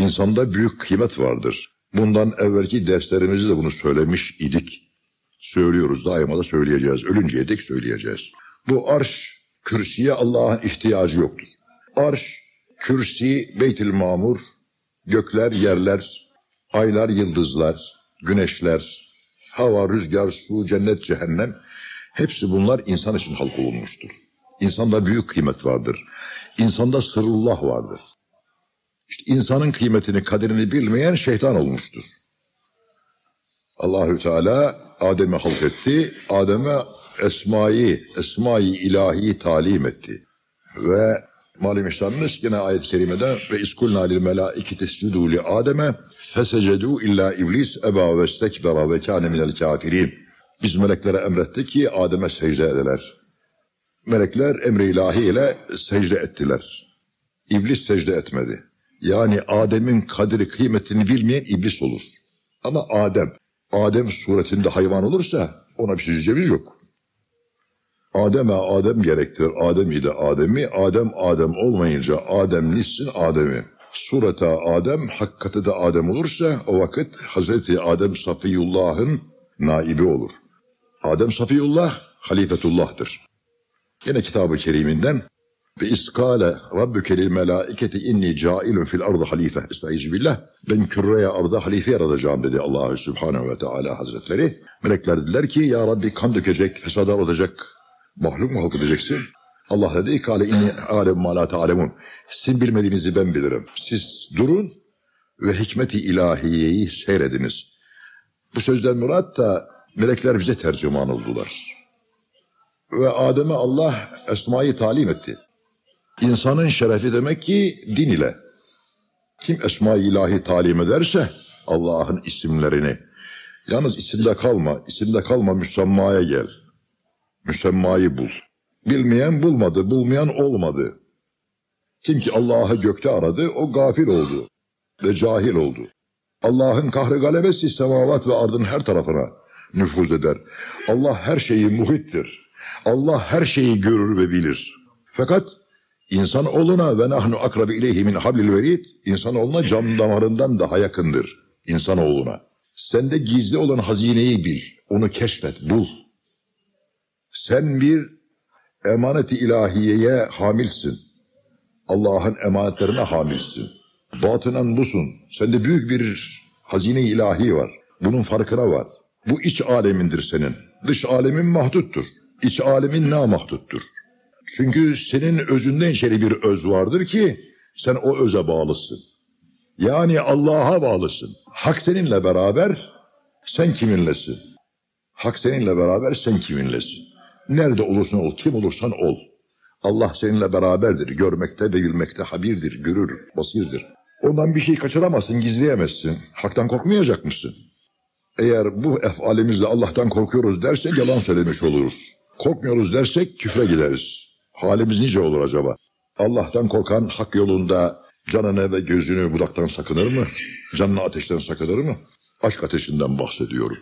İnsanda büyük kıymet vardır. Bundan evvelki derslerimizde de bunu söylemiş idik. Söylüyoruz daima da söyleyeceğiz. Ölünceye dek söyleyeceğiz. Bu arş kürsüye Allah'ın ihtiyacı yoktur. Arş, kürsi, beytil mamur, gökler, yerler, aylar, yıldızlar, güneşler, hava, rüzgar, su, cennet, cehennem hepsi bunlar insan için halk olunmuştur. İnsanda büyük kıymet vardır. İnsanda sırrullah vardır. İşte insanın kıymetini, kaderini bilmeyen şeytan olmuştur. Allahü Teala Adem'e halk etti. Adem'e esmayı, esmayı ilahi talim etti. Ve malum işleriniz yine ayet-i kerimede ve iskulna lil melaiketi iscudu li Adem'e fesecedu illa iblis eba ve stekbera ve kâne minel kafirin. Biz meleklere emrettik ki Adem'e secde edeler. Melekler emri ilahi ile secde ettiler. İblis secde etmedi. Yani Adem'in kadri kıymetini bilmeyen iblis olur. Ama Adem, Adem suretinde hayvan olursa ona bir şey yok. Adem'e Adem gerektir. Adem ile Adem'i, Adem Adem olmayınca Adem nissin Adem'i. Surete Adem, hakikati de Adem olursa o vakit Hazreti Adem Safiyullah'ın naibi olur. Adem Safiyullah halifetullah'tır. Yine kitabı keriminden ve iskale rabbuke lil melaiketi inni cailun fil ardı halife. Estaizu billah. Ben küreye arda halife yaratacağım dedi Allahü Subhanehu ve Teala Hazretleri. Melekler dediler ki ya Rabbi kan dökecek, fesada olacak, mahluk mu halk edeceksin? Allah dedi kale inni alem ma la ta'lemun. Sizin bilmediğinizi ben bilirim. Siz durun ve hikmeti ilahiyeyi seyrediniz. Bu sözden murat da melekler bize tercüman oldular. Ve Adem'e Allah esmayı talim etti. İnsanın şerefi demek ki din ile. Kim esma-i ilahi talim ederse Allah'ın isimlerini. Yalnız isimde kalma, isimde kalma müsemmaya gel. Müsemmayı bul. Bilmeyen bulmadı, bulmayan olmadı. Kim ki Allah'ı gökte aradı, o gafil oldu ve cahil oldu. Allah'ın kahrı galebesi semavat ve ardın her tarafına nüfuz eder. Allah her şeyi muhittir. Allah her şeyi görür ve bilir. Fakat insan oluna ve nahnu akrabi ileyhi min hablil verid, insanoğluna cam damarından daha yakındır insanoğluna. Sende gizli olan hazineyi bil, onu keşfet, bul. Sen bir emaneti ilahiyeye hamilsin. Allah'ın emanetlerine hamilsin. Batınan busun. Sende büyük bir hazine ilahi var. Bunun farkına var. Bu iç alemindir senin. Dış alemin mahduttur. İç alemin namahduttur. Çünkü senin özünden içeri bir öz vardır ki sen o öze bağlısın. Yani Allah'a bağlısın. Hak seninle beraber sen kiminlesin? Hak seninle beraber sen kiminlesin? Nerede olursan ol, kim olursan ol. Allah seninle beraberdir. Görmekte ve bilmekte habirdir, görür, basirdir. Ondan bir şey kaçıramazsın, gizleyemezsin. Haktan korkmayacak mısın? Eğer bu efalimizle Allah'tan korkuyoruz dersek yalan söylemiş oluruz. Korkmuyoruz dersek küfre gideriz. Halimiz nice olur acaba? Allah'tan korkan hak yolunda canını ve gözünü budaktan sakınır mı? Canını ateşten sakınır mı? Aşk ateşinden bahsediyorum.